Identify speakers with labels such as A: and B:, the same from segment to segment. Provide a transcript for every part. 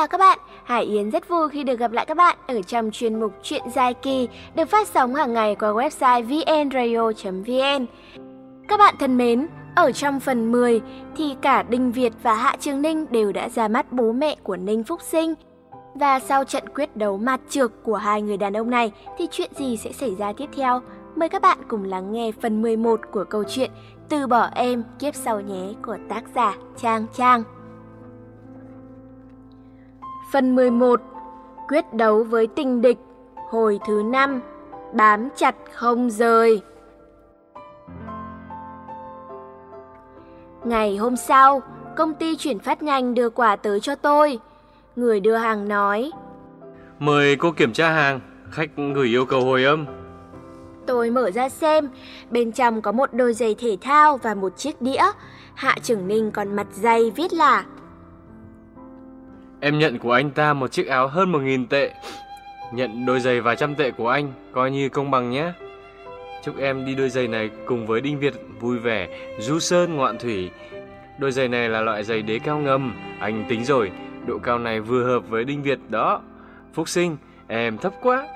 A: chào các bạn, Hải Yến rất vui khi được gặp lại các bạn ở trong chuyên mục Chuyện dài kỳ được phát sóng hàng ngày qua website vnradio.vn. Các bạn thân mến, ở trong phần 10 thì cả Đinh Việt và Hạ Trường Ninh đều đã ra mắt bố mẹ của Ninh Phúc Sinh. Và sau trận quyết đấu mặt trược của hai người đàn ông này thì chuyện gì sẽ xảy ra tiếp theo? Mời các bạn cùng lắng nghe phần 11 của câu chuyện Từ bỏ em kiếp sau nhé của tác giả Trang Trang. Phần 11 Quyết đấu với tình địch Hồi thứ 5 Bám chặt không rời Ngày hôm sau, công ty chuyển phát nhanh đưa quà tới cho tôi. Người đưa hàng nói
B: Mời cô kiểm tra hàng, khách gửi yêu cầu hồi âm.
A: Tôi mở ra xem, bên trong có một đôi giày thể thao và một chiếc đĩa. Hạ Trưởng Ninh còn mặt dày viết là
B: Em nhận của anh ta một chiếc áo hơn 1.000 tệ. Nhận đôi giày vài trăm tệ của anh, coi như công bằng nhé. Chúc em đi đôi giày này cùng với Đinh Việt vui vẻ, du sơn ngoạn thủy. Đôi giày này là loại giày đế cao ngầm, anh tính rồi, độ cao này vừa hợp với Đinh Việt đó. Phúc sinh, em thấp quá.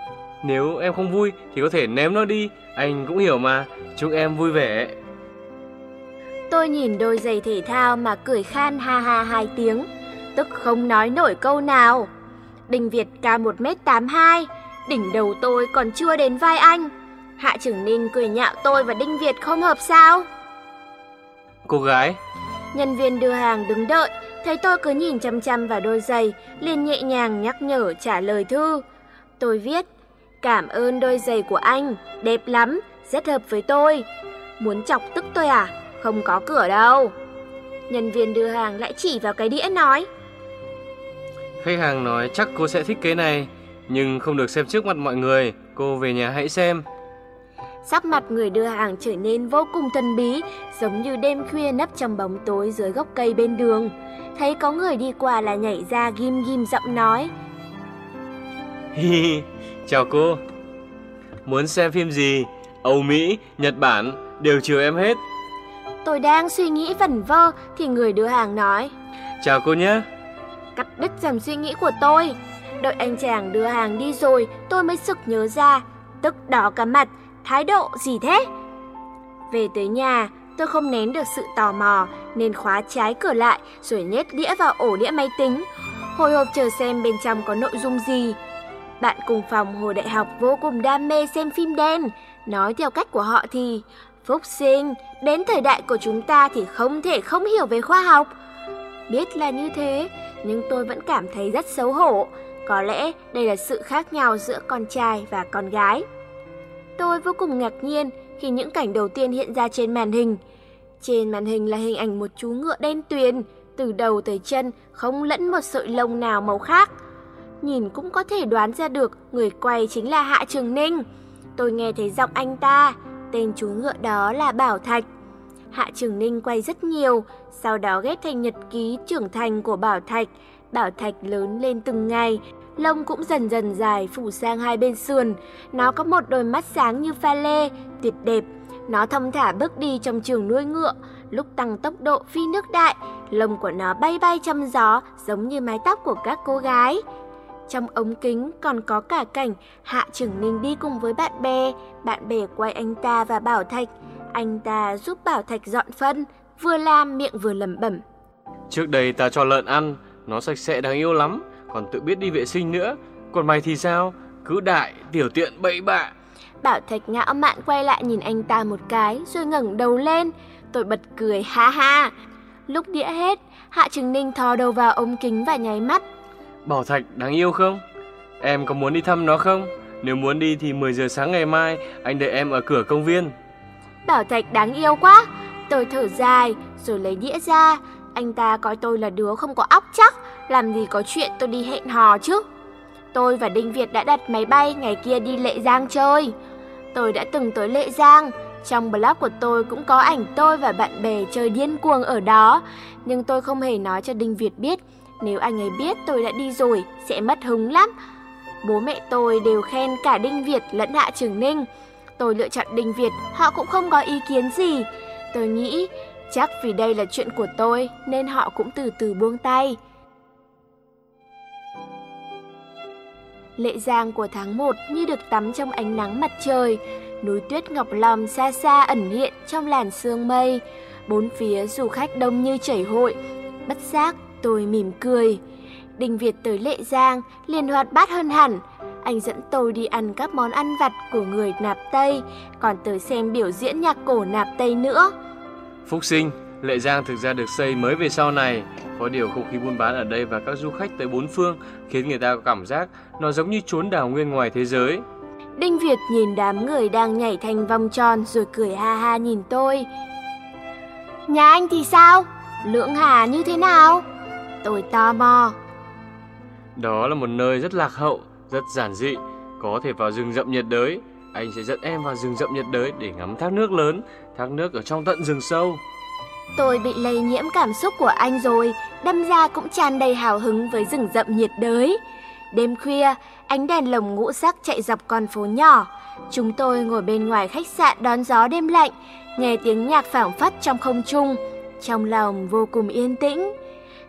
B: Nếu em không vui thì có thể ném nó đi, anh cũng hiểu mà. Chúc em vui vẻ.
A: Tôi nhìn đôi giày thể thao mà cười khan ha ha hai tiếng, tức không nói nổi câu nào. Đinh Việt cao 1m82, đỉnh đầu tôi còn chưa đến vai anh. Hạ Trưởng Ninh cười nhạo tôi và Đinh Việt không hợp sao?
B: Cô gái
A: Nhân viên đưa hàng đứng đợi, thấy tôi cứ nhìn chăm chăm vào đôi giày, liền nhẹ nhàng nhắc nhở trả lời thư. Tôi viết, cảm ơn đôi giày của anh, đẹp lắm, rất hợp với tôi. Muốn chọc tức tôi à? Không có cửa đâu. Nhân viên đưa hàng lại chỉ vào cái đĩa nói.
B: Khách hàng nói chắc cô sẽ thích cái này, nhưng không được xem trước mặt mọi người, cô về nhà hãy xem.
A: Sắc mặt người đưa hàng trở nên vô cùng thần bí, giống như đêm khuya nấp trong bóng tối dưới gốc cây bên đường. Thấy có người đi qua là nhảy ra ghim ghim giọng nói.
B: Hi hi, chào cô. Muốn xem phim gì? Âu Mỹ, Nhật Bản, đều chiều em hết.
A: Tôi đang suy nghĩ vẩn vơ thì người đưa hàng nói.
B: Chào cô nhé.
A: Cắt đứt dòng suy nghĩ của tôi. Đợi anh chàng đưa hàng đi rồi, tôi mới sực nhớ ra. Tức đỏ cả mặt, thái độ gì thế? Về tới nhà, tôi không nén được sự tò mò nên khóa trái cửa lại rồi nhét đĩa vào ổ đĩa máy tính. Hồi hộp chờ xem bên trong có nội dung gì. Bạn cùng phòng hồi đại học vô cùng đam mê xem phim đen. Nói theo cách của họ thì Phúc sinh, đến thời đại của chúng ta thì không thể không hiểu về khoa học. Biết là như thế, nhưng tôi vẫn cảm thấy rất xấu hổ. Có lẽ đây là sự khác nhau giữa con trai và con gái. Tôi vô cùng ngạc nhiên khi những cảnh đầu tiên hiện ra trên màn hình. Trên màn hình là hình ảnh một chú ngựa đen tuyền, từ đầu tới chân không lẫn một sợi lông nào màu khác. Nhìn cũng có thể đoán ra được người quay chính là Hạ Trường Ninh. Tôi nghe thấy giọng anh ta, tên chú ngựa đó là Bảo Thạch. Hạ Trường Ninh quay rất nhiều, sau đó ghép thành nhật ký trưởng thành của Bảo Thạch. Bảo Thạch lớn lên từng ngày, lông cũng dần dần dài phủ sang hai bên sườn. Nó có một đôi mắt sáng như pha lê, tuyệt đẹp. Nó thông thả bước đi trong trường nuôi ngựa, lúc tăng tốc độ phi nước đại, lông của nó bay bay trong gió giống như mái tóc của các cô gái. Trong ống kính còn có cả cảnh Hạ Trường Ninh đi cùng với bạn bè, bạn bè quay anh ta và Bảo Thạch. Anh ta giúp Bảo Thạch dọn phân, vừa làm miệng vừa lẩm bẩm.
B: Trước đây ta cho lợn ăn, nó sạch sẽ đáng yêu lắm, còn tự biết đi vệ sinh nữa. Còn mày thì sao? Cứ đại, tiểu tiện bậy bạ.
A: Bảo Thạch ngạo mạn quay lại nhìn anh ta một cái rồi ngẩng đầu lên. Tôi bật cười ha ha. Lúc đĩa hết, Hạ Trường Ninh thò đầu vào ống kính và nháy mắt.
B: Bảo Thạch đáng yêu không? Em có muốn đi thăm nó không? Nếu muốn đi thì 10 giờ sáng ngày mai anh đợi em ở cửa công viên.
A: Bảo Thạch đáng yêu quá. Tôi thở dài rồi lấy đĩa ra. Anh ta coi tôi là đứa không có óc chắc, làm gì có chuyện tôi đi hẹn hò chứ. Tôi và Đinh Việt đã đặt máy bay ngày kia đi Lệ Giang chơi. Tôi đã từng tới Lệ Giang, trong blog của tôi cũng có ảnh tôi và bạn bè chơi điên cuồng ở đó, nhưng tôi không hề nói cho Đinh Việt biết, nếu anh ấy biết tôi đã đi rồi sẽ mất hứng lắm. Bố mẹ tôi đều khen cả Đinh Việt lẫn Hạ Trường Ninh. Tôi lựa chọn Đinh Việt, họ cũng không có ý kiến gì. Tôi nghĩ chắc vì đây là chuyện của tôi nên họ cũng từ từ buông tay. Lệ giang của tháng 1 như được tắm trong ánh nắng mặt trời, núi tuyết ngọc lòng xa xa ẩn hiện trong làn sương mây. Bốn phía du khách đông như chảy hội, bất giác tôi mỉm cười. đình Việt tới Lệ Giang liền hoạt bát hơn hẳn. Anh dẫn tôi đi ăn các món ăn vặt của người nạp Tây, còn tới xem biểu diễn nhạc cổ nạp Tây nữa.
B: Phúc sinh, Lệ Giang thực ra được xây mới về sau này. Có điều không khí buôn bán ở đây và các du khách tới bốn phương khiến người ta có cảm giác nó giống như chốn đảo nguyên ngoài thế giới.
A: Đinh Việt nhìn đám người đang nhảy thành vòng tròn rồi cười ha ha nhìn tôi. Nhà anh thì sao? Lưỡng Hà như thế nào? Tôi tò mò.
B: Đó là một nơi rất lạc hậu, rất giản dị, có thể vào rừng rậm nhiệt đới. Anh sẽ dẫn em vào rừng rậm nhiệt đới để ngắm thác nước lớn, thác nước ở trong tận rừng sâu.
A: Tôi bị lây nhiễm cảm xúc của anh rồi, đâm ra cũng tràn đầy hào hứng với rừng rậm nhiệt đới. Đêm khuya, ánh đèn lồng ngũ sắc chạy dọc con phố nhỏ. Chúng tôi ngồi bên ngoài khách sạn đón gió đêm lạnh, nghe tiếng nhạc phảng phất trong không trung, trong lòng vô cùng yên tĩnh.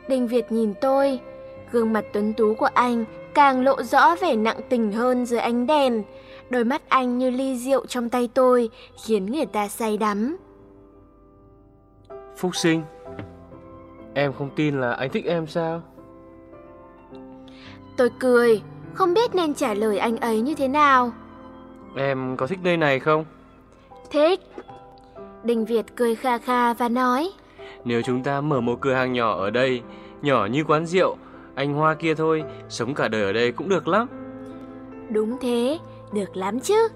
A: Đinh Việt nhìn tôi, gương mặt tuấn tú của anh càng lộ rõ vẻ nặng tình hơn dưới ánh đèn. Đôi mắt anh như ly rượu trong tay tôi, khiến người ta say đắm.
B: Phúc sinh, em không tin là anh thích em sao?
A: Tôi cười, không biết nên trả lời anh ấy như thế nào.
B: Em có thích nơi này không?
A: Thích. Đình Việt cười kha kha và nói.
B: Nếu chúng ta mở một cửa hàng nhỏ ở đây, nhỏ như quán rượu, anh Hoa kia thôi, sống cả đời ở đây cũng được lắm.
A: Đúng thế, được lắm chứ.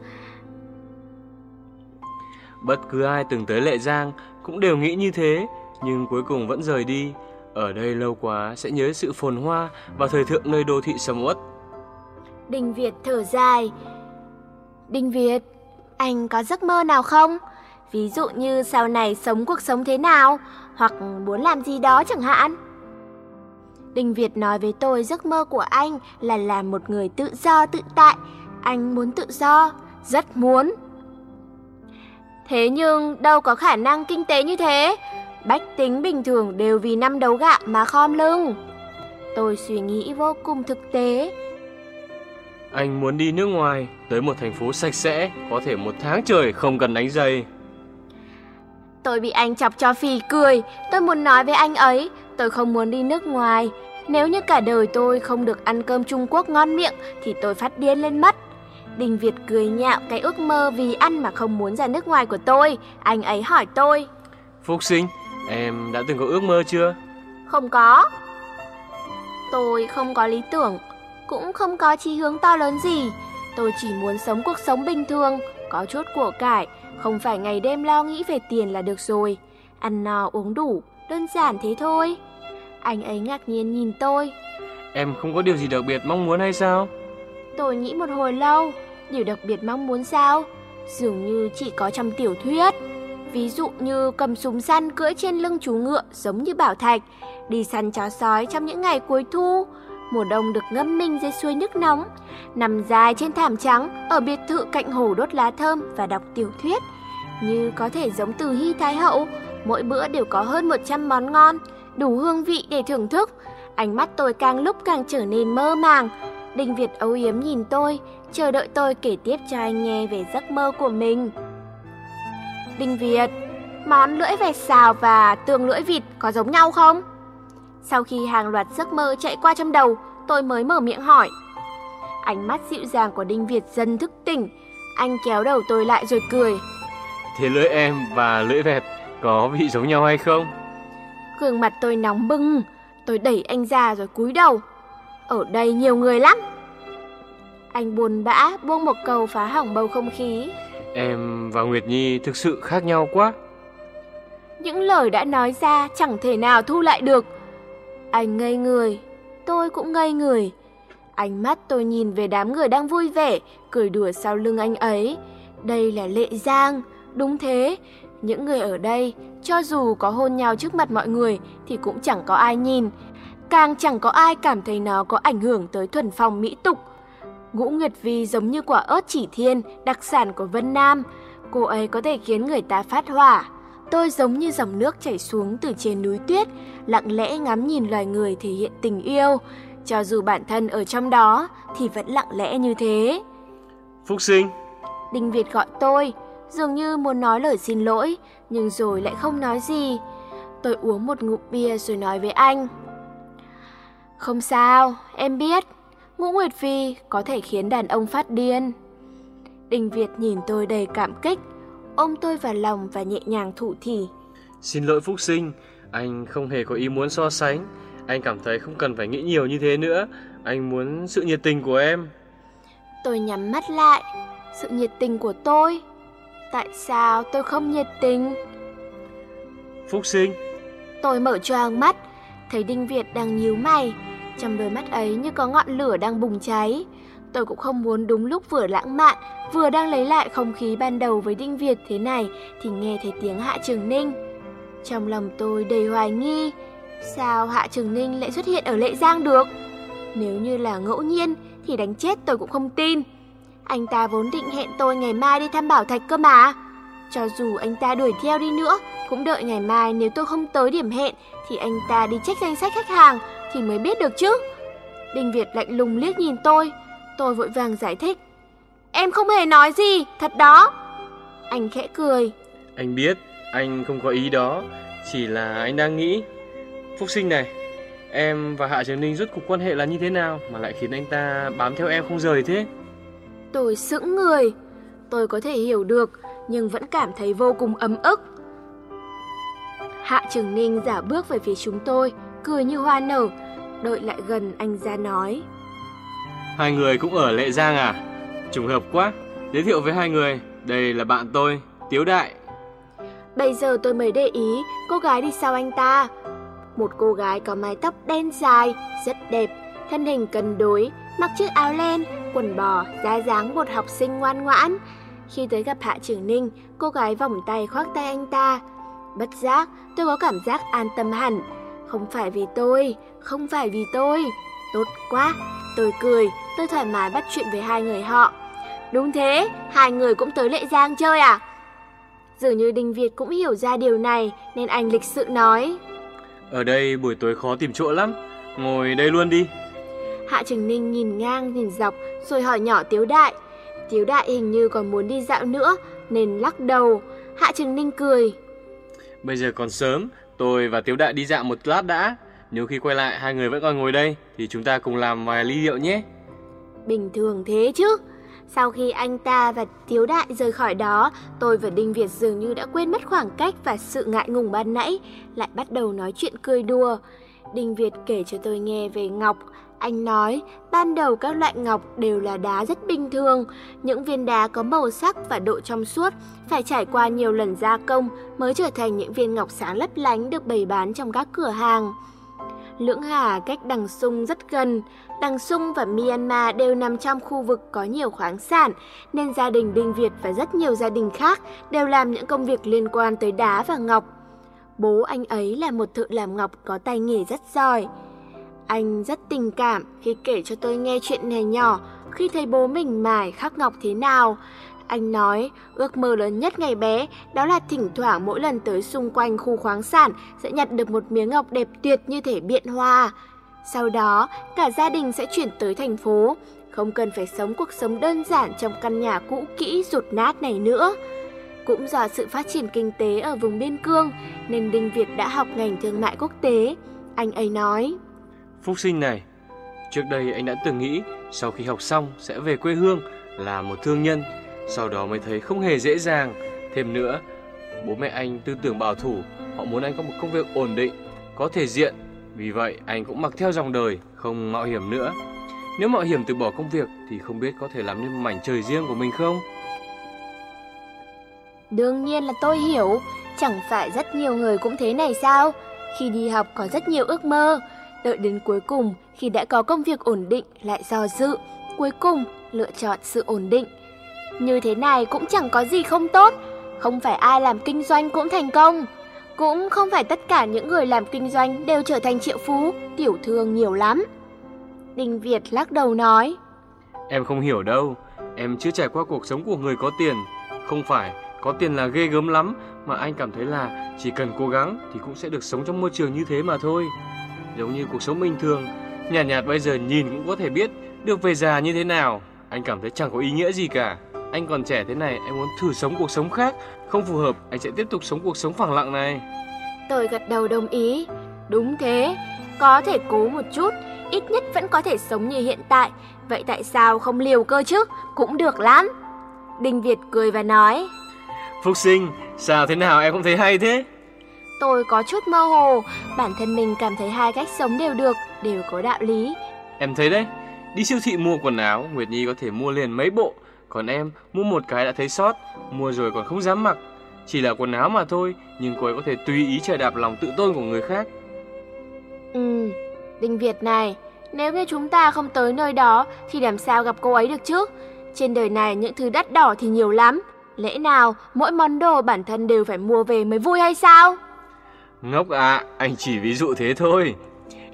B: Bất cứ ai từng tới Lệ Giang cũng đều nghĩ như thế, nhưng cuối cùng vẫn rời đi. Ở đây lâu quá sẽ nhớ sự phồn hoa và thời thượng nơi đô thị sầm uất.
A: Đinh Việt thở dài. Đinh Việt, anh có giấc mơ nào không? Ví dụ như sau này sống cuộc sống thế nào, hoặc muốn làm gì đó chẳng hạn. Đinh Việt nói với tôi giấc mơ của anh là làm một người tự do tự tại. Anh muốn tự do, rất muốn. Thế nhưng đâu có khả năng kinh tế như thế. Bách tính bình thường đều vì năm đấu gạo mà khom lưng. Tôi suy nghĩ vô cùng thực tế.
B: Anh muốn đi nước ngoài, tới một thành phố sạch sẽ, có thể một tháng trời không cần đánh giày.
A: Tôi bị anh chọc cho phì cười, tôi muốn nói với anh ấy, tôi không muốn đi nước ngoài. Nếu như cả đời tôi không được ăn cơm Trung Quốc ngon miệng thì tôi phát điên lên mất. Đình Việt cười nhạo cái ước mơ vì ăn mà không muốn ra nước ngoài của tôi. Anh ấy hỏi tôi.
B: Phúc sinh, em đã từng có ước mơ chưa?
A: Không có. Tôi không có lý tưởng, cũng không có chí hướng to lớn gì. Tôi chỉ muốn sống cuộc sống bình thường, có chút của cải, không phải ngày đêm lo nghĩ về tiền là được rồi. Ăn no uống đủ, đơn giản thế thôi. Anh ấy ngạc nhiên nhìn tôi.
B: Em không có điều gì đặc biệt mong muốn hay sao?
A: Tôi nghĩ một hồi lâu, điều đặc biệt mong muốn sao? Dường như chỉ có trong tiểu thuyết. Ví dụ như cầm súng săn cưỡi trên lưng chú ngựa giống như Bảo Thạch, đi săn chó sói trong những ngày cuối thu, mùa đông được ngâm mình dưới suối nước nóng, nằm dài trên thảm trắng ở biệt thự cạnh hồ đốt lá thơm và đọc tiểu thuyết. Như có thể giống từ Hy Thái Hậu, mỗi bữa đều có hơn 100 món ngon, đủ hương vị để thưởng thức. Ánh mắt tôi càng lúc càng trở nên mơ màng. Đinh Việt âu yếm nhìn tôi, chờ đợi tôi kể tiếp cho anh nghe về giấc mơ của mình. Đinh Việt, món lưỡi vẹt xào và tương lưỡi vịt có giống nhau không? Sau khi hàng loạt giấc mơ chạy qua trong đầu, tôi mới mở miệng hỏi. Ánh mắt dịu dàng của Đinh Việt dần thức tỉnh, anh kéo đầu tôi lại rồi cười.
B: Thế lưỡi em và lưỡi vẹt có vị giống nhau hay không?
A: Gương mặt tôi nóng bừng, tôi đẩy anh ra rồi cúi đầu. Ở đây nhiều người lắm. Anh buồn bã buông một câu phá hỏng bầu không khí.
B: Em và Nguyệt Nhi thực sự khác nhau quá.
A: Những lời đã nói ra chẳng thể nào thu lại được. Anh ngây người, tôi cũng ngây người. Ánh mắt tôi nhìn về đám người đang vui vẻ, cười đùa sau lưng anh ấy. Đây là Lệ Giang, đúng thế. Những người ở đây, cho dù có hôn nhau trước mặt mọi người thì cũng chẳng có ai nhìn. Càng chẳng có ai cảm thấy nó có ảnh hưởng tới thuần phong mỹ tục. Ngũ Nguyệt Vi giống như quả ớt chỉ thiên, đặc sản của Vân Nam. Cô ấy có thể khiến người ta phát hỏa. Tôi giống như dòng nước chảy xuống từ trên núi tuyết, lặng lẽ ngắm nhìn loài người thể hiện tình yêu. cho dù bản thân ở trong đó thì vẫn lặng lẽ như thế.
B: Phúc sinh.
A: Đinh Việt gọi tôi, dường như muốn nói lời xin lỗi, nhưng rồi lại không nói gì. Tôi uống một ngụm bia rồi nói với anh. Không sao, em biết, ngũ Nguyệt Phi có thể khiến đàn ông phát điên. Đinh Việt nhìn tôi đầy cảm kích, ôm tôi vào lòng và nhẹ nhàng thủ thỉ.
B: Xin lỗi Phúc Sinh, anh không hề có ý muốn so sánh. Anh cảm thấy không cần phải nghĩ nhiều như thế nữa. Anh muốn sự nhiệt tình của em.
A: Tôi nhắm mắt lại. Sự nhiệt tình của tôi. Tại sao tôi không nhiệt tình?
B: Phúc Sinh.
A: Tôi mở choàng mắt, thấy Đinh Việt đang nhíu mày. Trong đôi mắt ấy như có ngọn lửa đang bùng cháy. Tôi cũng không muốn đúng lúc vừa lãng mạn, vừa đang lấy lại không khí ban đầu với Đinh Việt thế này thì nghe thấy tiếng Hạ Trường Ninh. Trong lòng tôi đầy hoài nghi, sao Hạ Trường Ninh lại xuất hiện ở Lệ Giang được? Nếu như là ngẫu nhiên thì đánh chết tôi cũng không tin. Anh ta vốn định hẹn tôi ngày mai đi thăm Bảo Thạch cơ mà. Cho dù anh ta đuổi theo đi nữa, cũng đợi ngày mai nếu tôi không tới điểm hẹn thì anh ta đi check danh sách khách hàng thì mới biết được chứ. Đinh Việt lạnh lùng liếc nhìn tôi, tôi vội vàng giải thích. Em không hề nói gì, thật đó. Anh khẽ cười.
B: Anh biết, anh không có ý đó, chỉ là anh đang nghĩ. Phúc sinh này, em và Hạ Trường Ninh rốt cuộc quan hệ là như thế nào mà lại khiến anh ta bám theo em không rời thế?
A: Tôi sững người, tôi có thể hiểu được nhưng vẫn cảm thấy vô cùng ấm ức. Hạ Trường Ninh giả bước về phía chúng tôi, cười như hoa nở, đợi lại gần anh ra nói.
B: Hai người cũng ở Lệ Giang à? Trùng hợp quá, giới thiệu với hai người, đây là bạn tôi, Tiếu Đại.
A: Bây giờ tôi mới để ý cô gái đi sau anh ta. Một cô gái có mái tóc đen dài, rất đẹp, thân hình cân đối, mặc chiếc áo len, quần bò, da dáng một học sinh ngoan ngoãn. Khi tới gặp Hạ Trường Ninh, cô gái vòng tay khoác tay anh ta. Bất giác, tôi có cảm giác an tâm hẳn. Không phải vì tôi, không phải vì tôi. Tốt quá, tôi cười, tôi thoải mái bắt chuyện với hai người họ. Đúng thế, hai người cũng tới Lệ Giang chơi à? Dường như Đinh Việt cũng hiểu ra điều này nên anh lịch sự nói.
B: Ở đây buổi tối khó tìm chỗ lắm, ngồi đây luôn đi.
A: Hạ Trường Ninh nhìn ngang nhìn dọc rồi hỏi nhỏ Tiếu Đại. Tiếu Đại hình như còn muốn đi dạo nữa nên lắc đầu. Hạ Trường Ninh cười.
B: Bây giờ còn sớm, tôi và Tiếu Đại đi dạo một lát đã. Nếu khi quay lại hai người vẫn còn ngồi đây thì chúng ta cùng làm vài ly rượu nhé.
A: Bình thường thế chứ. Sau khi anh ta và Tiếu Đại rời khỏi đó, tôi và Đinh Việt dường như đã quên mất khoảng cách và sự ngại ngùng ban nãy, lại bắt đầu nói chuyện cười đùa. Đinh Việt kể cho tôi nghe về ngọc. Anh nói, ban đầu các loại ngọc đều là đá rất bình thường. Những viên đá có màu sắc và độ trong suốt, phải trải qua nhiều lần gia công mới trở thành những viên ngọc sáng lấp lánh được bày bán trong các cửa hàng. Lưỡng Hà cách Đằng Sung rất gần. Đằng Sung và Myanmar đều nằm trong khu vực có nhiều khoáng sản, nên gia đình Đinh Việt và rất nhiều gia đình khác đều làm những công việc liên quan tới đá và ngọc. Bố anh ấy là một thợ làm ngọc có tay nghề rất giỏi. Anh rất tình cảm khi kể cho tôi nghe chuyện này nhỏ khi thấy bố mình mài khắc ngọc thế nào. Anh nói, ước mơ lớn nhất ngày bé đó là thỉnh thoảng mỗi lần tới xung quanh khu khoáng sản sẽ nhặt được một miếng ngọc đẹp tuyệt như thể biện hoa. Sau đó, cả gia đình sẽ chuyển tới thành phố, không cần phải sống cuộc sống đơn giản trong căn nhà cũ kỹ rụt nát này nữa. Cũng do sự phát triển kinh tế ở vùng biên cương nên Đinh Việt đã học ngành thương mại quốc tế. Anh ấy nói:
B: Phúc sinh này, trước đây anh đã từng nghĩ sau khi học xong sẽ về quê hương là một thương nhân sau đó mới thấy không hề dễ dàng. Thêm nữa, bố mẹ anh tư tưởng bảo thủ, họ muốn anh có một công việc ổn định, có thể diện. Vì vậy, anh cũng mặc theo dòng đời, không mạo hiểm nữa. Nếu mạo hiểm từ bỏ công việc thì không biết có thể làm nên mảnh trời riêng của mình không?
A: Đương nhiên là tôi hiểu, chẳng phải rất nhiều người cũng thế này sao? Khi đi học có rất nhiều ước mơ, đợi đến cuối cùng khi đã có công việc ổn định lại do dự, cuối cùng lựa chọn sự ổn định. Như thế này cũng chẳng có gì không tốt, không phải ai làm kinh doanh cũng thành công. Cũng không phải tất cả những người làm kinh doanh đều trở thành triệu phú, tiểu thương nhiều lắm. Đinh Việt lắc đầu nói.
B: Em không hiểu đâu, em chưa trải qua cuộc sống của người có tiền. Không phải có tiền là ghê gớm lắm, mà anh cảm thấy là chỉ cần cố gắng thì cũng sẽ được sống trong môi trường như thế mà thôi. Giống như cuộc sống bình thường, Nhạt nhạt bây giờ nhìn cũng có thể biết được về già như thế nào. Anh cảm thấy chẳng có ý nghĩa gì cả. Anh còn trẻ thế này, anh muốn thử sống cuộc sống khác. Không phù hợp, anh sẽ tiếp tục sống cuộc sống phẳng lặng này.
A: Tôi gật đầu đồng ý. Đúng thế, có thể cố một chút, ít nhất vẫn có thể sống như hiện tại. Vậy tại sao không liều cơ chứ? Cũng được lắm. Đinh Việt cười và nói.
B: Phúc sinh, sao thế nào em không thấy hay thế?
A: Tôi có chút mơ hồ, bản thân mình cảm thấy hai cách sống đều được, đều có đạo lý.
B: Em thấy đấy, đi siêu thị mua quần áo, Nguyệt Nhi có thể mua liền mấy bộ, còn em mua một cái đã thấy sót, mua rồi còn không dám mặc. Chỉ là quần áo mà thôi, nhưng cô ấy có thể tùy ý trời đạp lòng tự tôn của người khác.
A: Ừ, Đinh Việt này, nếu như chúng ta không tới nơi đó thì làm sao gặp cô ấy được chứ? Trên đời này những thứ đắt đỏ thì nhiều lắm. Lẽ nào mỗi món đồ bản thân đều phải mua về mới vui hay sao?
B: Ngốc ạ, à, anh chỉ ví dụ thế thôi.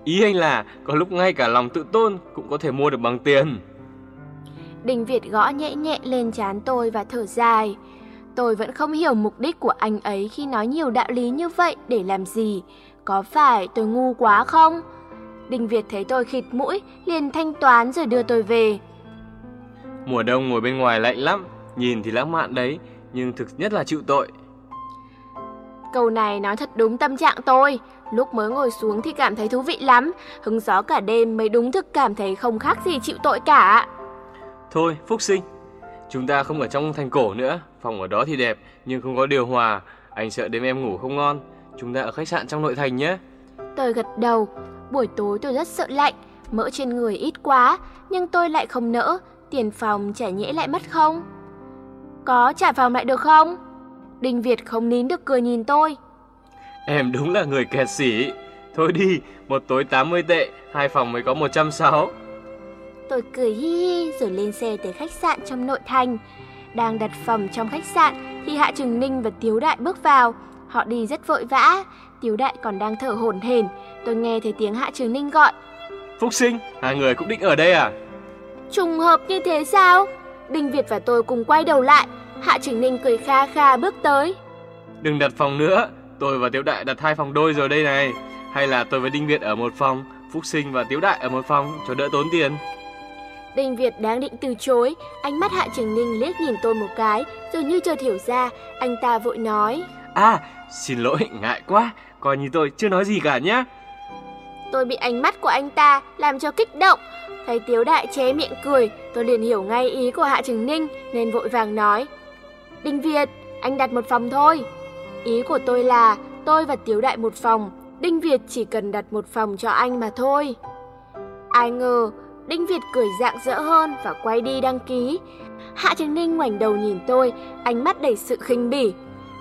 B: Ý anh là có lúc ngay cả lòng tự tôn cũng có thể mua được bằng tiền.
A: Đình Việt gõ nhẹ nhẹ lên trán tôi và thở dài. Tôi vẫn không hiểu mục đích của anh ấy khi nói nhiều đạo lý như vậy để làm gì. Có phải tôi ngu quá không? Đình Việt thấy tôi khịt mũi, liền thanh toán rồi đưa tôi về.
B: Mùa đông ngồi bên ngoài lạnh lắm, nhìn thì lãng mạn đấy, nhưng thực nhất là chịu tội.
A: Câu này nói thật đúng tâm trạng tôi. Lúc mới ngồi xuống thì cảm thấy thú vị lắm, hứng gió cả đêm mới đúng thực cảm thấy không khác gì chịu tội cả.
B: Thôi, Phúc Sinh, chúng ta không ở trong thành cổ nữa, phòng ở đó thì đẹp nhưng không có điều hòa, anh sợ đêm em ngủ không ngon. Chúng ta ở khách sạn trong nội thành nhé.
A: Tôi gật đầu, buổi tối tôi rất sợ lạnh, mỡ trên người ít quá, nhưng tôi lại không nỡ, tiền phòng trả nhễ lại mất không? Có trả phòng lại được không? Đinh Việt không nín được cười nhìn tôi.
B: Em đúng là người kẹt xỉ. Thôi đi, một tối 80 tệ, hai phòng mới có 160.
A: Tôi cười hi hi rồi lên xe tới khách sạn trong nội thành. Đang đặt phòng trong khách sạn thì Hạ Trừng Ninh và Tiếu Đại bước vào. Họ đi rất vội vã, Tiếu Đại còn đang thở hổn hển. Tôi nghe thấy tiếng Hạ Trường Ninh gọi.
B: Phúc sinh, hai người cũng định ở đây à?
A: Trùng hợp như thế sao? Đinh Việt và tôi cùng quay đầu lại. Hạ Trường Ninh cười kha kha bước tới.
B: Đừng đặt phòng nữa, tôi và Tiếu Đại đặt hai phòng đôi rồi đây này. Hay là tôi với Đinh Việt ở một phòng, Phúc sinh và Tiếu Đại ở một phòng cho đỡ tốn tiền.
A: Đinh Việt đang định từ chối, ánh mắt Hạ Trường Ninh liếc nhìn tôi một cái, rồi như chợt hiểu ra, anh ta vội nói.
B: À, xin lỗi, ngại quá, coi như tôi chưa nói gì cả nhé.
A: Tôi bị ánh mắt của anh ta làm cho kích động. Thấy Tiếu Đại chế miệng cười, tôi liền hiểu ngay ý của Hạ Trường Ninh nên vội vàng nói. Đinh Việt, anh đặt một phòng thôi. Ý của tôi là tôi và Tiếu Đại một phòng, Đinh Việt chỉ cần đặt một phòng cho anh mà thôi. Ai ngờ, Đinh Việt cười rạng rỡ hơn và quay đi đăng ký. Hạ Trường Ninh ngoảnh đầu nhìn tôi, ánh mắt đầy sự khinh bỉ.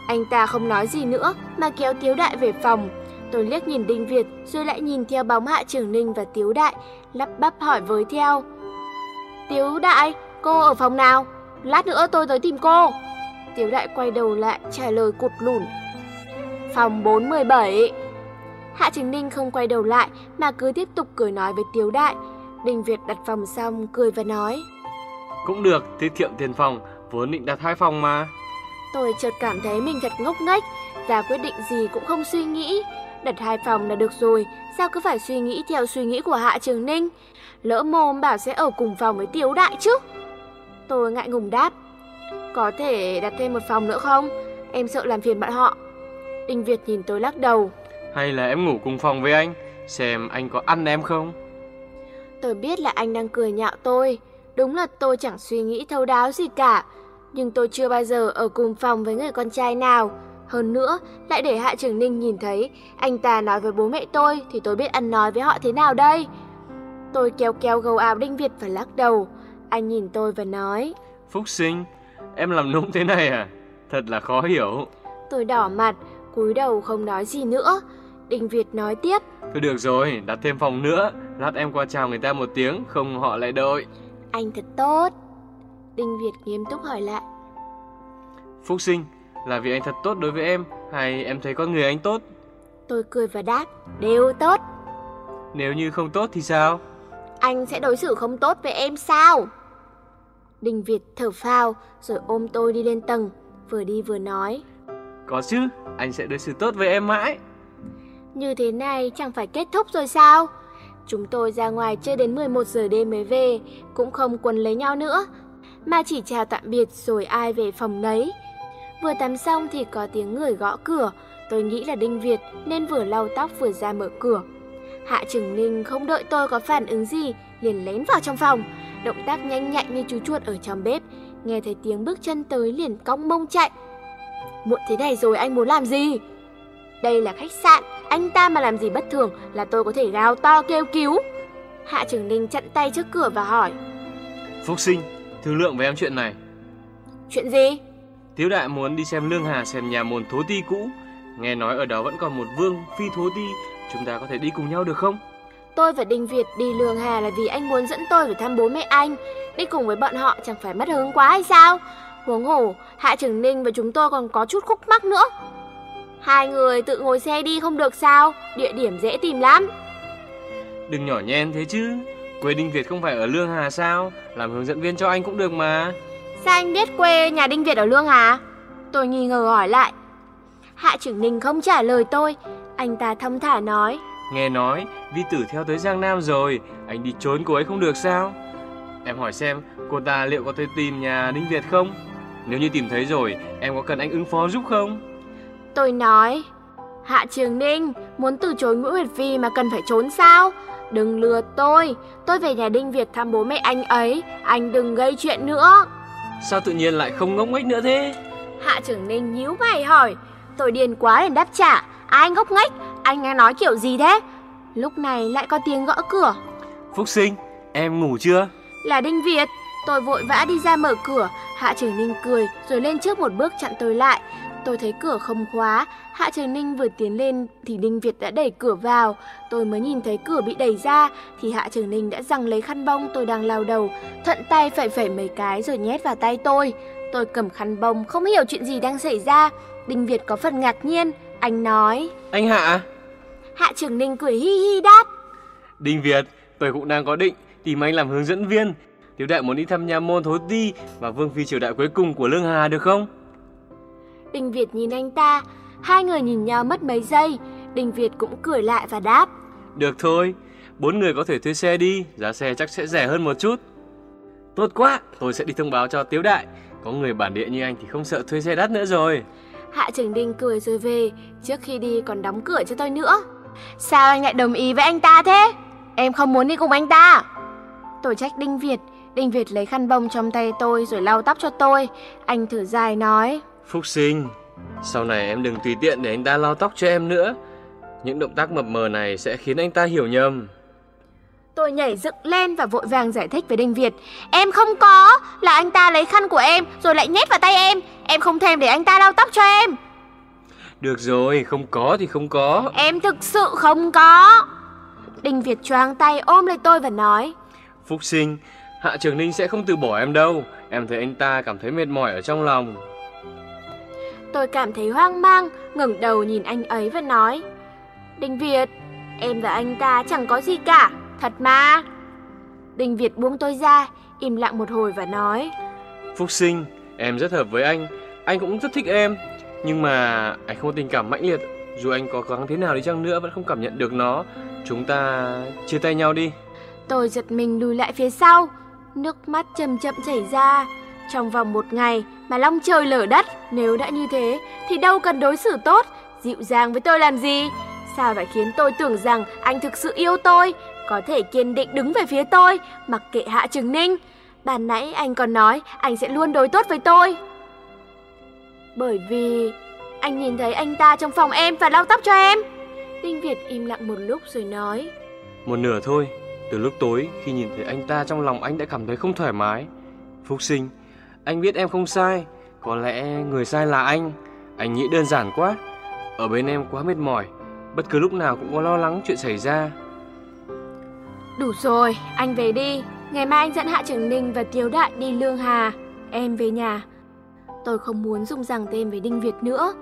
A: Anh ta không nói gì nữa mà kéo Tiếu Đại về phòng. Tôi liếc nhìn Đinh Việt rồi lại nhìn theo bóng Hạ Trường Ninh và Tiếu Đại, lắp bắp hỏi với theo. Tiếu Đại, cô ở phòng nào? Lát nữa tôi tới tìm cô. Tiếu Đại quay đầu lại trả lời cụt lủn. Phòng 417. Hạ Trường Ninh không quay đầu lại mà cứ tiếp tục cười nói với Tiếu Đại. Đinh Việt đặt phòng xong cười và nói.
B: Cũng được, tiết kiệm tiền phòng, vốn định đặt hai phòng mà.
A: Tôi chợt cảm thấy mình thật ngốc nghếch, ra quyết định gì cũng không suy nghĩ. Đặt hai phòng là được rồi, sao cứ phải suy nghĩ theo suy nghĩ của Hạ Trường Ninh? Lỡ mồm bảo sẽ ở cùng phòng với Tiếu Đại chứ? Tôi ngại ngùng đáp. Có thể đặt thêm một phòng nữa không? Em sợ làm phiền bạn họ. Đinh Việt nhìn tôi lắc đầu.
B: Hay là em ngủ cùng phòng với anh, xem anh có ăn em không?
A: Tôi biết là anh đang cười nhạo tôi. Đúng là tôi chẳng suy nghĩ thấu đáo gì cả. Nhưng tôi chưa bao giờ ở cùng phòng với người con trai nào. Hơn nữa, lại để Hạ Trường Ninh nhìn thấy anh ta nói với bố mẹ tôi thì tôi biết ăn nói với họ thế nào đây. Tôi kéo kéo gầu áo Đinh Việt và lắc đầu. Anh nhìn tôi và nói
B: Phúc sinh, em làm nũng thế này à? Thật là khó hiểu.
A: Tôi đỏ mặt, cúi đầu không nói gì nữa. Đinh Việt nói tiếp.
B: Thôi được rồi, đặt thêm phòng nữa. Lát em qua chào người ta một tiếng, không họ lại đợi.
A: Anh thật tốt. Đinh Việt nghiêm túc hỏi lại.
B: Phúc sinh, là vì anh thật tốt đối với em Hay em thấy con người anh tốt?
A: Tôi cười và đáp Đều tốt.
B: Nếu như không tốt thì sao?
A: Anh sẽ đối xử không tốt với em sao Đinh Việt thở phào Rồi ôm tôi đi lên tầng Vừa đi vừa nói
B: Có chứ, anh sẽ đối xử tốt với em mãi
A: như thế này chẳng phải kết thúc rồi sao? Chúng tôi ra ngoài chơi đến 11 giờ đêm mới về, cũng không quần lấy nhau nữa, mà chỉ chào tạm biệt rồi ai về phòng nấy. Vừa tắm xong thì có tiếng người gõ cửa, tôi nghĩ là Đinh Việt nên vừa lau tóc vừa ra mở cửa. Hạ Trừng Ninh không đợi tôi có phản ứng gì, liền lén vào trong phòng, động tác nhanh nhạy như chú chuột ở trong bếp, nghe thấy tiếng bước chân tới liền cong mông chạy. Muộn thế này rồi anh muốn làm gì? Đây là khách sạn, anh ta mà làm gì bất thường là tôi có thể gào to kêu cứu. Hạ Trường Ninh chặn tay trước cửa và hỏi.
B: Phúc sinh, thương lượng với em chuyện này.
A: Chuyện gì?
B: Tiếu đại muốn đi xem Lương Hà xem nhà môn thố ti cũ. Nghe nói ở đó vẫn còn một vương phi thố ti, chúng ta có thể đi cùng nhau được không?
A: Tôi và Đinh Việt đi Lương Hà là vì anh muốn dẫn tôi về thăm bố mẹ anh. Đi cùng với bọn họ chẳng phải mất hứng quá hay sao? Huống hồ, Hạ Trường Ninh và chúng tôi còn có chút khúc mắc nữa. Hai người tự ngồi xe đi không được sao? Địa điểm dễ tìm lắm.
B: Đừng nhỏ nhen thế chứ. Quê Đinh Việt không phải ở Lương Hà sao? Làm hướng dẫn viên cho anh cũng được mà.
A: Sao anh biết quê nhà Đinh Việt ở Lương Hà? Tôi nghi ngờ hỏi lại. Hạ Trường Ninh không trả lời tôi. Anh ta thâm thả nói.
B: Nghe nói Vi Tử theo tới Giang Nam rồi, anh đi trốn cô ấy không được sao? Em hỏi xem cô ta liệu có thể tìm nhà Đinh Việt không? Nếu như tìm thấy rồi, em có cần anh ứng phó giúp không?
A: Tôi nói, Hạ Trường Ninh, muốn từ chối Nguyễn Nguyệt Vi mà cần phải trốn sao? Đừng lừa tôi, tôi về nhà Đinh Việt thăm bố mẹ anh ấy, anh đừng gây chuyện nữa.
B: Sao tự nhiên lại không ngốc nghếch nữa thế?
A: Hạ Trường Ninh nhíu mày hỏi, tôi điên quá để đáp trả, ai ngốc nghếch, anh nghe nói kiểu gì thế? Lúc này lại có tiếng gõ cửa.
B: Phúc sinh, em ngủ chưa?
A: Là Đinh Việt. Tôi vội vã đi ra mở cửa, Hạ Trường Ninh cười rồi lên trước một bước chặn tôi lại. Tôi thấy cửa không khóa, Hạ Trường Ninh vừa tiến lên thì Đinh Việt đã đẩy cửa vào. Tôi mới nhìn thấy cửa bị đẩy ra thì Hạ Trường Ninh đã giằng lấy khăn bông tôi đang lau đầu, thuận tay phẩy phẩy mấy cái rồi nhét vào tay tôi. Tôi cầm khăn bông không hiểu chuyện gì đang xảy ra. Đinh Việt có phần ngạc nhiên, anh nói:
B: "Anh Hạ?"
A: Hạ Trường Ninh cười hi hi đáp:
B: "Đinh Việt, tôi cũng đang có định tìm anh làm hướng dẫn viên. Tiểu đại muốn đi thăm nhà môn Thố Ti và vương phi triều đại cuối cùng của Lương Hà được không?"
A: Đinh Việt nhìn anh ta, hai người nhìn nhau mất mấy giây, Đinh Việt cũng cười lại và đáp.
B: Được thôi, bốn người có thể thuê xe đi, giá xe chắc sẽ rẻ hơn một chút. Tốt quá, tôi sẽ đi thông báo cho Tiếu Đại, có người bản địa như anh thì không sợ thuê xe đắt nữa rồi.
A: Hạ Trường Đinh cười rồi về, trước khi đi còn đóng cửa cho tôi nữa. Sao anh lại đồng ý với anh ta thế? Em không muốn đi cùng anh ta. Tôi trách Đinh Việt, Đinh Việt lấy khăn bông trong tay tôi rồi lau tóc cho tôi. Anh thở dài nói.
B: Phúc sinh, sau này em đừng tùy tiện để anh ta lau tóc cho em nữa. Những động tác mập mờ này sẽ khiến anh ta hiểu nhầm.
A: Tôi nhảy dựng lên và vội vàng giải thích với Đinh Việt. Em không có, là anh ta lấy khăn của em rồi lại nhét vào tay em. Em không thèm để anh ta lau tóc cho em.
B: Được rồi, không có thì không có.
A: Em thực sự không có. Đinh Việt choáng tay ôm lấy tôi và nói.
B: Phúc sinh, Hạ Trường Ninh sẽ không từ bỏ em đâu. Em thấy anh ta cảm thấy mệt mỏi ở trong lòng.
A: Tôi cảm thấy hoang mang, ngẩng đầu nhìn anh ấy và nói Đinh Việt, em và anh ta chẳng có gì cả, thật mà Đinh Việt buông tôi ra, im lặng một hồi và nói
B: Phúc sinh, em rất hợp với anh, anh cũng rất thích em nhưng mà anh không có tình cảm mãnh liệt Dù anh có gắng thế nào đi chăng nữa vẫn không cảm nhận được nó Chúng ta chia tay nhau đi
A: Tôi giật mình lùi lại phía sau Nước mắt chậm chậm chảy ra trong vòng một ngày mà long trời lở đất, nếu đã như thế thì đâu cần đối xử tốt, dịu dàng với tôi làm gì? Sao phải khiến tôi tưởng rằng anh thực sự yêu tôi, có thể kiên định đứng về phía tôi, mặc kệ Hạ Trường Ninh. Bạn nãy anh còn nói anh sẽ luôn đối tốt với tôi. Bởi vì anh nhìn thấy anh ta trong phòng em và lau tóc cho em. Đinh Việt im lặng một lúc rồi nói.
B: Một nửa thôi, từ lúc tối khi nhìn thấy anh ta trong lòng anh đã cảm thấy không thoải mái. Phúc sinh, anh biết em không sai, có lẽ người sai là anh. Anh nghĩ đơn giản quá. Ở bên em quá mệt mỏi, bất cứ lúc nào cũng có lo lắng chuyện xảy ra.
A: Đủ rồi, anh về đi. Ngày mai anh dẫn Hạ Trường Ninh và Tiếu Đại đi Lương Hà. Em về nhà. Tôi không muốn dùng rằng tên với Đinh Việt nữa.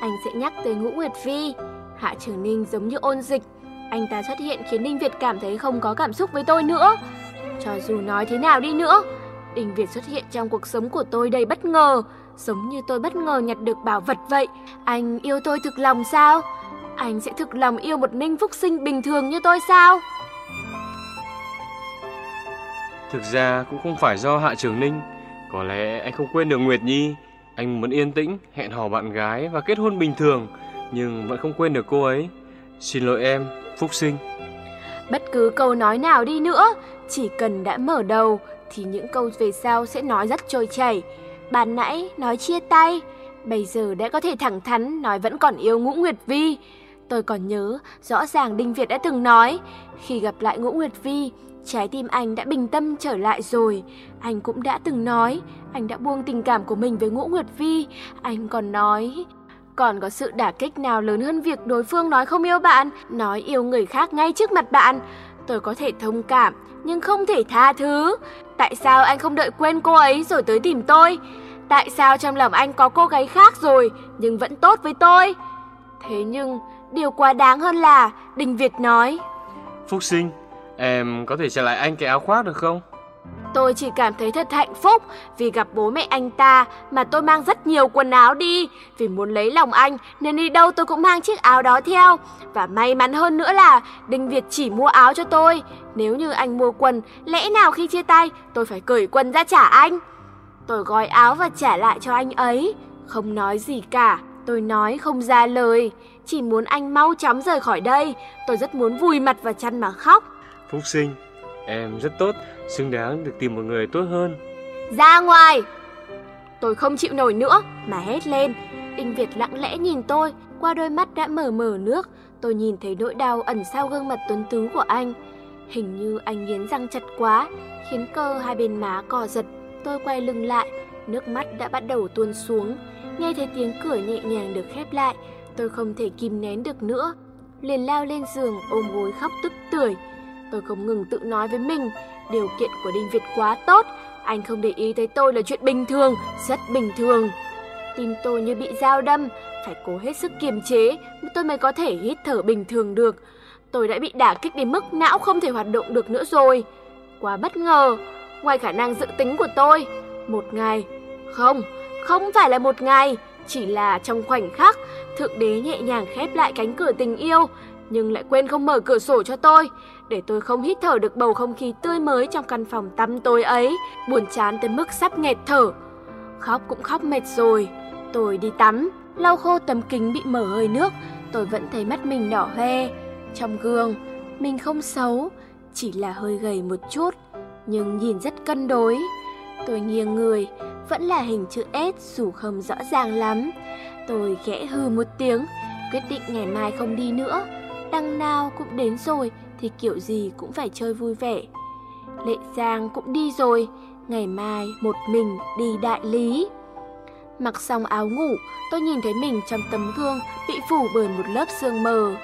A: Anh sẽ nhắc tới Ngũ Nguyệt Phi. Hạ Trường Ninh giống như ôn dịch. Anh ta xuất hiện khiến Đinh Việt cảm thấy không có cảm xúc với tôi nữa. Cho dù nói thế nào đi nữa, đinh Việt xuất hiện trong cuộc sống của tôi đầy bất ngờ, giống như tôi bất ngờ nhặt được bảo vật vậy. Anh yêu tôi thực lòng sao? Anh sẽ thực lòng yêu một Ninh Phúc Sinh bình thường như tôi sao?
B: Thực ra cũng không phải do Hạ Trường Ninh, có lẽ anh không quên được Nguyệt Nhi. Anh muốn yên tĩnh, hẹn hò bạn gái và kết hôn bình thường, nhưng vẫn không quên được cô ấy. Xin lỗi em, Phúc Sinh.
A: Bất cứ câu nói nào đi nữa, chỉ cần đã mở đầu thì những câu về sau sẽ nói rất trôi chảy. Ban nãy nói chia tay, bây giờ đã có thể thẳng thắn nói vẫn còn yêu Ngũ Nguyệt Vi. Tôi còn nhớ, rõ ràng Đinh Việt đã từng nói, khi gặp lại Ngũ Nguyệt Vi, trái tim anh đã bình tâm trở lại rồi. Anh cũng đã từng nói, anh đã buông tình cảm của mình với Ngũ Nguyệt Vi. Anh còn nói, còn có sự đả kích nào lớn hơn việc đối phương nói không yêu bạn, nói yêu người khác ngay trước mặt bạn. Tôi có thể thông cảm, nhưng không thể tha thứ. Tại sao anh không đợi quên cô ấy rồi tới tìm tôi? Tại sao trong lòng anh có cô gái khác rồi, nhưng vẫn tốt với tôi? Thế nhưng, điều quá đáng hơn là, Đình Việt nói.
B: Phúc sinh, em có thể trả lại anh cái áo khoác được không?
A: Tôi chỉ cảm thấy thật hạnh phúc vì gặp bố mẹ anh ta mà tôi mang rất nhiều quần áo đi. Vì muốn lấy lòng anh nên đi đâu tôi cũng mang chiếc áo đó theo. Và may mắn hơn nữa là Đinh Việt chỉ mua áo cho tôi. Nếu như anh mua quần, lẽ nào khi chia tay tôi phải cởi quần ra trả anh? Tôi gói áo và trả lại cho anh ấy. Không nói gì cả, tôi nói không ra lời. Chỉ muốn anh mau chóng rời khỏi đây. Tôi rất muốn vùi mặt vào chăn mà khóc.
B: Phúc sinh, em rất tốt xứng đáng được tìm một người tốt hơn.
A: Ra ngoài! Tôi không chịu nổi nữa mà hét lên. Đinh Việt lặng lẽ nhìn tôi, qua đôi mắt đã mở mở nước, tôi nhìn thấy nỗi đau ẩn sau gương mặt tuấn tú của anh. Hình như anh nghiến răng chặt quá, khiến cơ hai bên má cò giật. Tôi quay lưng lại, nước mắt đã bắt đầu tuôn xuống. Nghe thấy tiếng cửa nhẹ nhàng được khép lại, tôi không thể kìm nén được nữa. Liền lao lên giường ôm gối khóc tức tưởi. Tôi không ngừng tự nói với mình, Điều kiện của Đinh Việt quá tốt, anh không để ý thấy tôi là chuyện bình thường, rất bình thường. Tim tôi như bị dao đâm, phải cố hết sức kiềm chế tôi mới có thể hít thở bình thường được. Tôi đã bị đả kích đến mức não không thể hoạt động được nữa rồi. Quá bất ngờ, ngoài khả năng dự tính của tôi, một ngày, không, không phải là một ngày, chỉ là trong khoảnh khắc, Thượng Đế nhẹ nhàng khép lại cánh cửa tình yêu, nhưng lại quên không mở cửa sổ cho tôi để tôi không hít thở được bầu không khí tươi mới trong căn phòng tăm tối ấy, buồn chán tới mức sắp nghẹt thở. Khóc cũng khóc mệt rồi, tôi đi tắm, lau khô tấm kính bị mở hơi nước, tôi vẫn thấy mắt mình đỏ hoe. Trong gương, mình không xấu, chỉ là hơi gầy một chút, nhưng nhìn rất cân đối. Tôi nghiêng người, vẫn là hình chữ S dù không rõ ràng lắm. Tôi khẽ hừ một tiếng, quyết định ngày mai không đi nữa. Đằng nào cũng đến rồi thì kiểu gì cũng phải chơi vui vẻ. Lệ Giang cũng đi rồi, ngày mai một mình đi đại lý. Mặc xong áo ngủ, tôi nhìn thấy mình trong tấm gương bị phủ bởi một lớp sương mờ.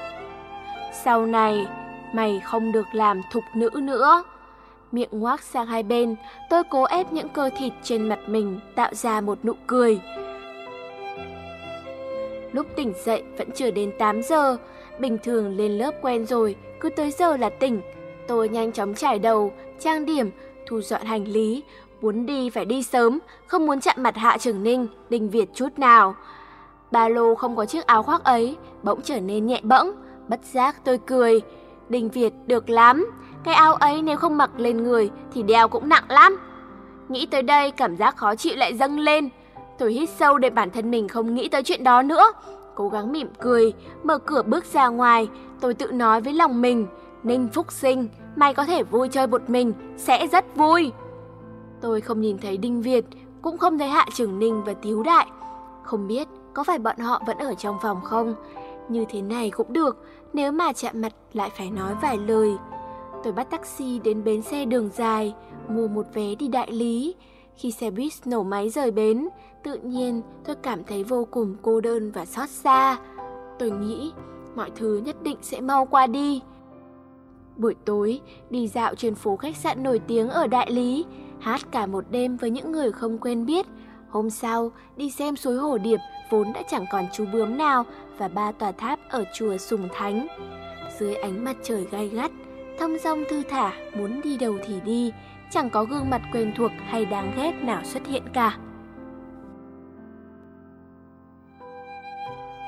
A: Sau này, mày không được làm thục nữ nữa. Miệng ngoác sang hai bên, tôi cố ép những cơ thịt trên mặt mình tạo ra một nụ cười. Lúc tỉnh dậy vẫn chưa đến 8 giờ, bình thường lên lớp quen rồi, cứ tới giờ là tỉnh. Tôi nhanh chóng trải đầu, trang điểm, thu dọn hành lý, muốn đi phải đi sớm, không muốn chạm mặt Hạ Trường Ninh, Đình Việt chút nào. Ba lô không có chiếc áo khoác ấy, bỗng trở nên nhẹ bẫng, bất giác tôi cười. Đình Việt được lắm, cái áo ấy nếu không mặc lên người thì đeo cũng nặng lắm. Nghĩ tới đây cảm giác khó chịu lại dâng lên. Tôi hít sâu để bản thân mình không nghĩ tới chuyện đó nữa cố gắng mỉm cười, mở cửa bước ra ngoài, tôi tự nói với lòng mình, Ninh Phúc Sinh, mày có thể vui chơi một mình, sẽ rất vui. Tôi không nhìn thấy Đinh Việt, cũng không thấy Hạ Trường Ninh và Tiếu Đại. Không biết có phải bọn họ vẫn ở trong phòng không? Như thế này cũng được, nếu mà chạm mặt lại phải nói vài lời. Tôi bắt taxi đến bến xe đường dài, mua một vé đi đại lý. Khi xe buýt nổ máy rời bến, tự nhiên tôi cảm thấy vô cùng cô đơn và xót xa. Tôi nghĩ mọi thứ nhất định sẽ mau qua đi. Buổi tối, đi dạo trên phố khách sạn nổi tiếng ở Đại Lý, hát cả một đêm với những người không quen biết. Hôm sau, đi xem suối Hồ Điệp vốn đã chẳng còn chú bướm nào và ba tòa tháp ở chùa Sùng Thánh. Dưới ánh mặt trời gai gắt, thong dong thư thả, muốn đi đâu thì đi, chẳng có gương mặt quen thuộc hay đáng ghét nào xuất hiện cả.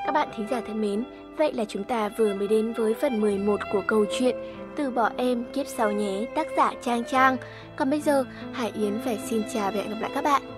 A: Các bạn thính giả thân mến, Vậy là chúng ta vừa mới đến với phần 11 của câu chuyện Từ bỏ em kiếp sau nhé, tác giả Trang Trang. Còn bây giờ, Hải Yến phải xin chào và hẹn gặp lại các bạn.